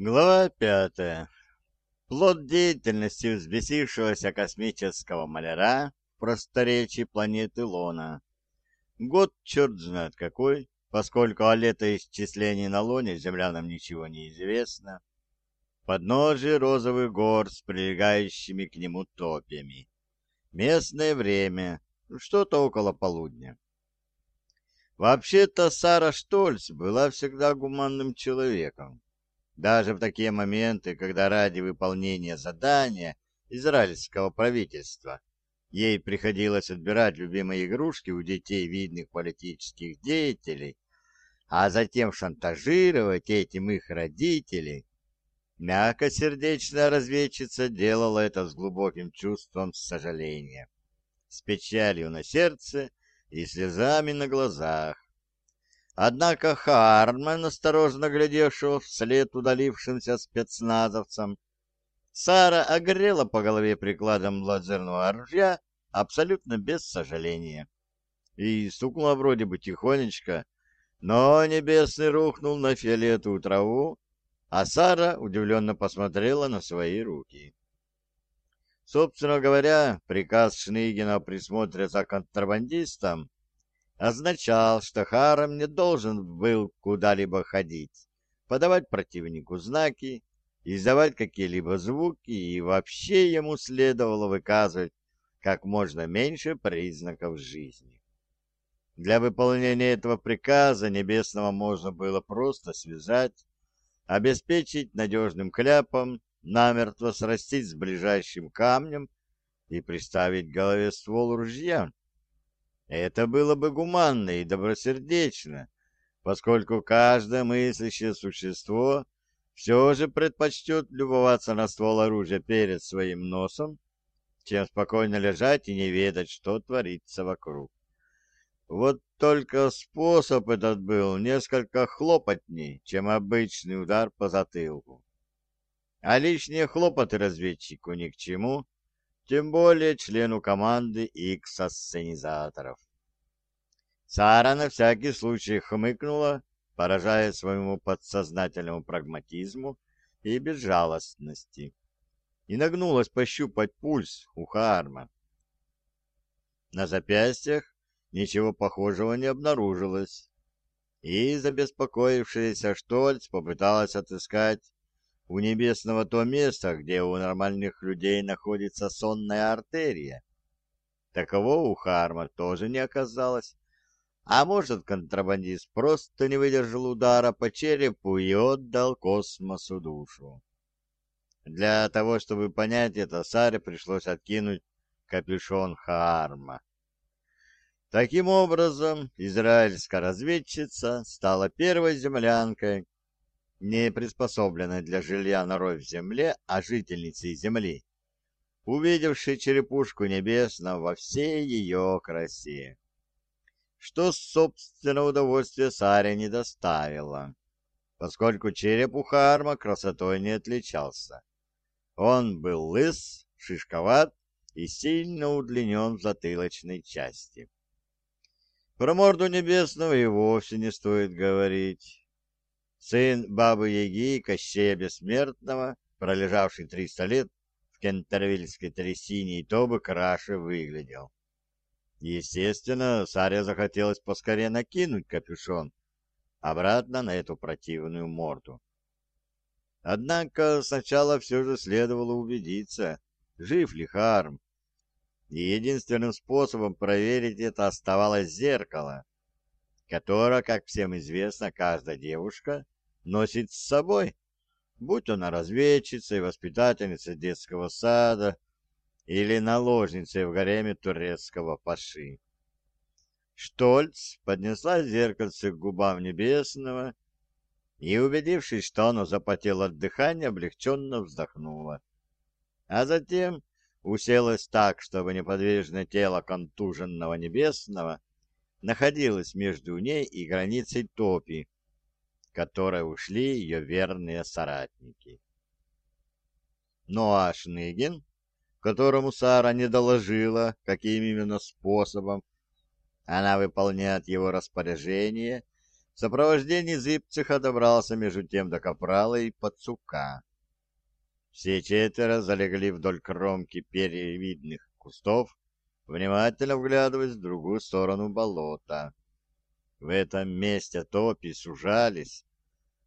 Глава пятая. Плод деятельности взбесившегося космического маляра в просторечии планеты Лона. Год черт знает какой, поскольку о летоисчислении на Лоне землянам ничего не известно. Подножие розовых гор с прилегающими к нему топями. Местное время, что-то около полудня. Вообще-то Сара Штольц была всегда гуманным человеком. Даже в такие моменты, когда ради выполнения задания израильского правительства ей приходилось отбирать любимые игрушки у детей видных политических деятелей, а затем шантажировать этим их родителей, мягкосердечная разведчица делала это с глубоким чувством сожаления, с печалью на сердце и слезами на глазах. Однако Харман, осторожно глядевшего вслед удалившимся спецназовцам, Сара огрела по голове прикладом лазерного оружия абсолютно без сожаления. И стукнула вроде бы тихонечко, но небесный рухнул на фиолетовую траву, а Сара удивленно посмотрела на свои руки. Собственно говоря, приказ Шныгина о присмотре за контрабандистом означал, что Харам не должен был куда-либо ходить, подавать противнику знаки, издавать какие-либо звуки, и вообще ему следовало выказывать как можно меньше признаков жизни. Для выполнения этого приказа Небесного можно было просто связать, обеспечить надежным кляпом намертво срастить с ближайшим камнем и приставить к голове ствол ружья. Это было бы гуманно и добросердечно, поскольку каждое мыслящее существо все же предпочтет любоваться на ствол оружия перед своим носом, чем спокойно лежать и не ведать, что творится вокруг. Вот только способ этот был несколько хлопотней, чем обычный удар по затылку. А лишние хлопоты разведчику ни к чему, тем более члену команды X-ассенизаторов. Сара на всякий случай хмыкнула, поражая своему подсознательному прагматизму и безжалостности, и нагнулась пощупать пульс у Харма. На запястьях ничего похожего не обнаружилось, и забеспокоившаяся Штольц попыталась отыскать у небесного то место, где у нормальных людей находится сонная артерия. Таково у Харма тоже не оказалось. А может, контрабандист просто не выдержал удара по черепу и отдал космосу душу. Для того, чтобы понять это, Саре пришлось откинуть капюшон Харма. Таким образом, израильская разведчица стала первой землянкой, не приспособленной для жилья норой в земле, а жительницей земли, увидевшей черепушку небесного во всей ее красе, что, собственно, удовольствие Саре не доставило, поскольку череп у Харма красотой не отличался. Он был лыс, шишковат и сильно удлинен в затылочной части. Про морду небесного и вовсе не стоит говорить сын Бабы-Яги Кощея Бессмертного, пролежавший триста лет в кентервильской трясине, и то бы краше выглядел. Естественно, Саре захотелось поскорее накинуть капюшон обратно на эту противную морду. Однако сначала все же следовало убедиться, жив ли Харм. И единственным способом проверить это оставалось зеркало, которое, как всем известно, каждая девушка носит с собой, будь она разведчицей, воспитательницей детского сада или наложницей в гареме турецкого паши. Штольц поднесла зеркальце к губам небесного и, убедившись, что оно запотело от дыхания, облегченно вздохнула. А затем уселась так, чтобы неподвижное тело контуженного небесного находилось между ней и границей топи, которой ушли ее верные соратники. Ну а которому Сара не доложила, каким именно способом она выполняет его распоряжение, в сопровождении Зыбцеха добрался между тем до Капрала и Пацука. Все четверо залегли вдоль кромки перевидных кустов, внимательно вглядываясь в другую сторону болота. В этом месте топи сужались,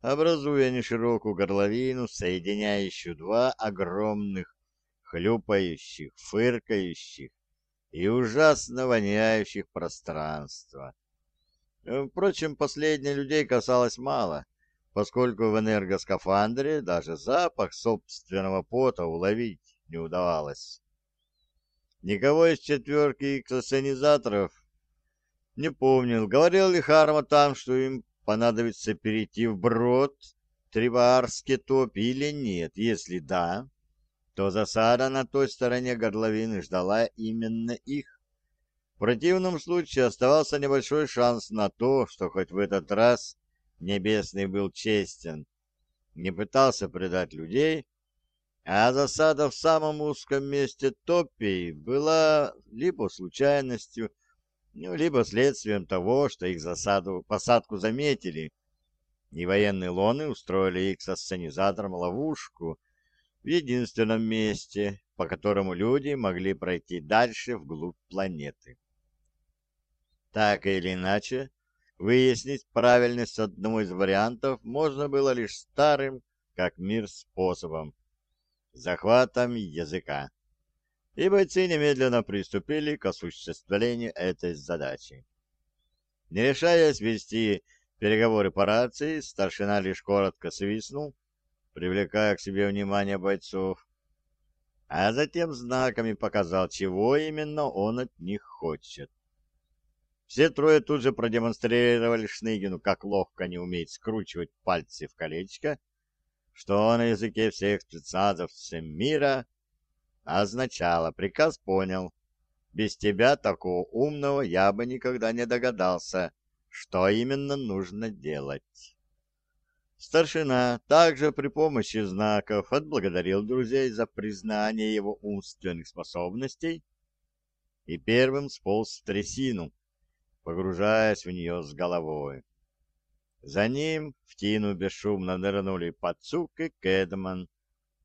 образуя неширокую горловину, соединяющую два огромных, хлюпающих, фыркающих и ужасно воняющих пространства. Впрочем, последних людей касалось мало, поскольку в энергоскафандре даже запах собственного пота уловить не удавалось. Никого из четверки эксценизаторов не помнил, говорил ли Харма там, что им понадобится перейти в брод Триваарский топ или нет. Если да, то засада на той стороне горловины ждала именно их. В противном случае оставался небольшой шанс на то, что хоть в этот раз Небесный был честен, не пытался предать людей, а засада в самом узком месте топи была либо случайностью, ну, либо следствием того, что их засаду, посадку заметили, и военные лоны устроили их со сценизатором ловушку в единственном месте, по которому люди могли пройти дальше вглубь планеты. Так или иначе, выяснить правильность одного из вариантов можно было лишь старым, как мир, способом — захватом языка и бойцы немедленно приступили к осуществлению этой задачи. Не решаясь вести переговоры по рации, старшина лишь коротко свистнул, привлекая к себе внимание бойцов, а затем знаками показал, чего именно он от них хочет. Все трое тут же продемонстрировали Шныгину, как ловко они умеют скручивать пальцы в колечко, что на языке всех спецназовцев мира означало «приказ понял». Без тебя, такого умного, я бы никогда не догадался, что именно нужно делать. Старшина также при помощи знаков отблагодарил друзей за признание его умственных способностей и первым сполз в трясину, погружаясь в нее с головой. За ним в тину бесшумно нырнули Пацук и Кэдман,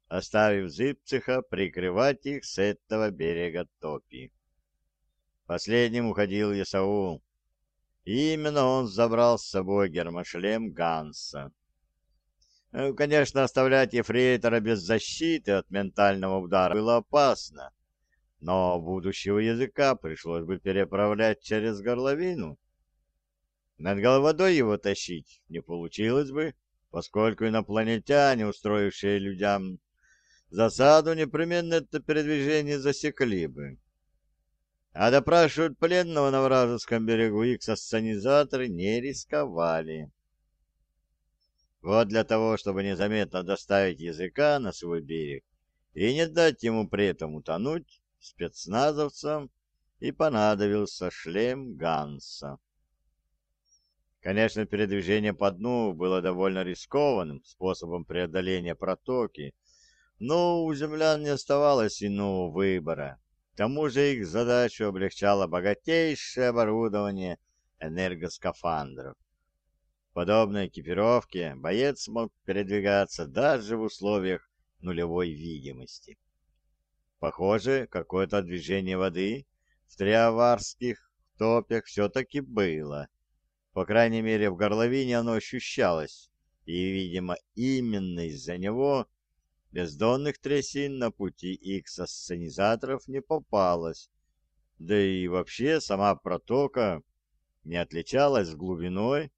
оставив Зипциха прикрывать их с этого берега топи. Последним уходил Исаул. И именно он забрал с собой гермошлем Ганса. Ну, конечно, оставлять Ефрейтора без защиты от ментального удара было опасно, но будущего языка пришлось бы переправлять через горловину. Над головодой его тащить не получилось бы, поскольку инопланетяне, устроившие людям засаду непременно это передвижение засекли бы. А допрашивать пленного на вражеском берегу их сценизаторы не рисковали. Вот для того, чтобы незаметно доставить языка на свой берег и не дать ему при этом утонуть, спецназовцам и понадобился шлем Ганса. Конечно, передвижение по дну было довольно рискованным способом преодоления протоки, но у землян не оставалось иного выбора. К тому же их задачу облегчало богатейшее оборудование энергоскафандров. Подобной экипировке боец мог передвигаться даже в условиях нулевой видимости. Похоже, какое-то движение воды в триаварских топях все-таки было. По крайней мере, в горловине оно ощущалось, и, видимо, именно из-за него Бездонных трясин на пути икс-ассенизаторов не попалось, да и вообще сама протока не отличалась глубиной,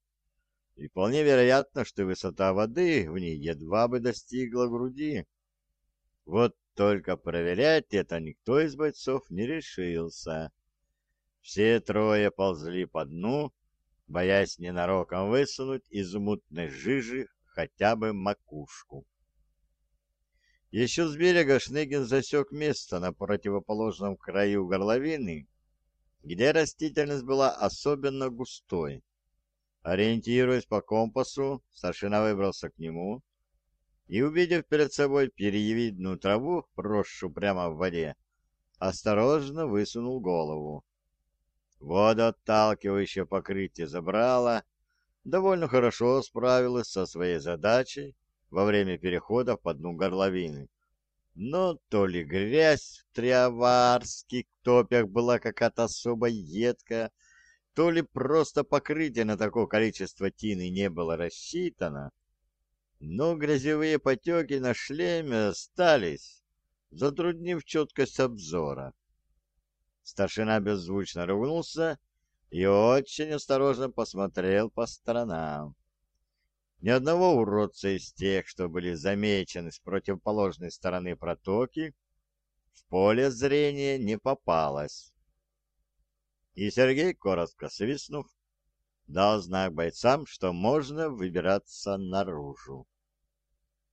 и вполне вероятно, что высота воды в ней едва бы достигла груди. Вот только проверять это никто из бойцов не решился. Все трое ползли по дну, боясь ненароком высунуть из мутной жижи хотя бы макушку. Еще с берега Шнегин засек место на противоположном краю горловины, где растительность была особенно густой. Ориентируясь по компасу, старшина выбрался к нему и, увидев перед собой перьевидную траву, росшую прямо в воде, осторожно высунул голову. Водоотталкивающее покрытие забрало, довольно хорошо справилась со своей задачей во время перехода по дну горловины. Но то ли грязь в триаварских топях была какая-то особо едкая, то ли просто покрытие на такое количество тины не было рассчитано, но грязевые потеки на шлеме остались, затруднив четкость обзора. Старшина беззвучно ругнулся и очень осторожно посмотрел по сторонам. Ни одного уродца из тех, что были замечены с противоположной стороны протоки, в поле зрения не попалось. И Сергей, коротко свистнув, дал знак бойцам, что можно выбираться наружу.